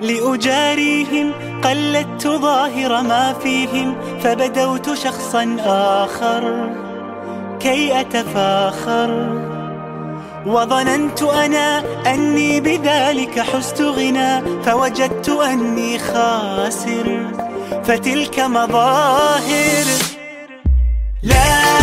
لأجاريهم قلدت ظاهر ما فيهم فبدوت شخصا آخر كي أتفاخر. وظننت أنا أني بذلك حزت غنى فوجدت أني خاسر. فتلك مظاهر. لا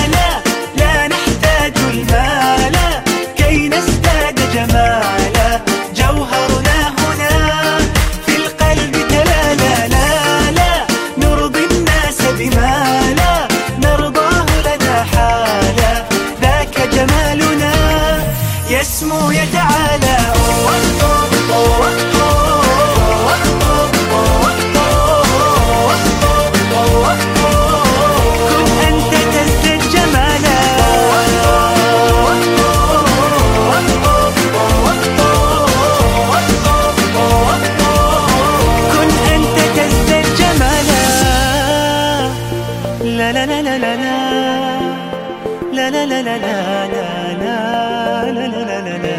يسمو يتعالى كن أنت تزدد جمالا. كن أنت تزدد جمالا. لا لا لا لا لا لا. لا لا لا لا لا لا لا لا لا لا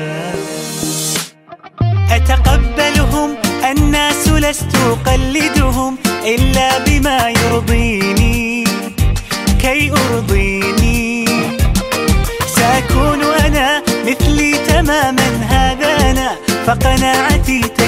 أتقبلهم الناس لست أقلدهم إلا بما يرضيني كي أرضيني سأكون أنا مثلي تماما هذا أنا فقناعتي تكفيني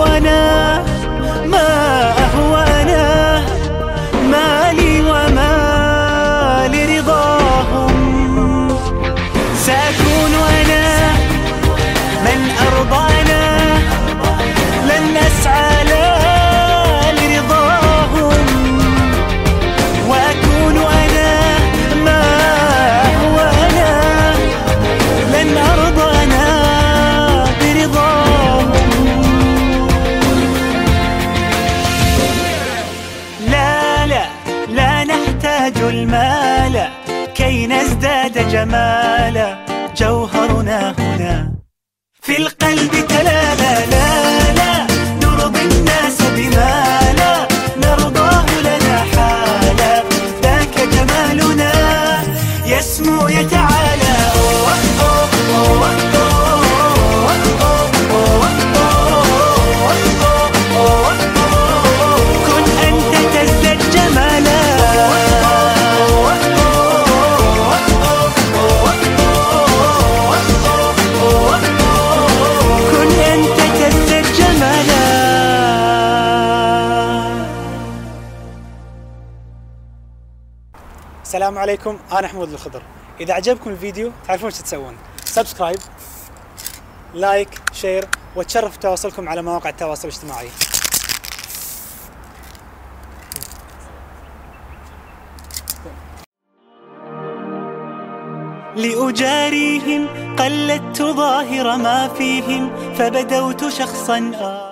وأنا كي نزداد جمالا؟ جوهرنا هنا. في القلب تلالا لا السلام عليكم أنا حمود الخضر. إذا عجبكم الفيديو تعرفون شو تسوون. subscribe like share وتشرف تواصلكم على مواقع التواصل الاجتماعي. لأجاريهم قلدت ظاهر ما فيهم فبدوت شخصا آخر.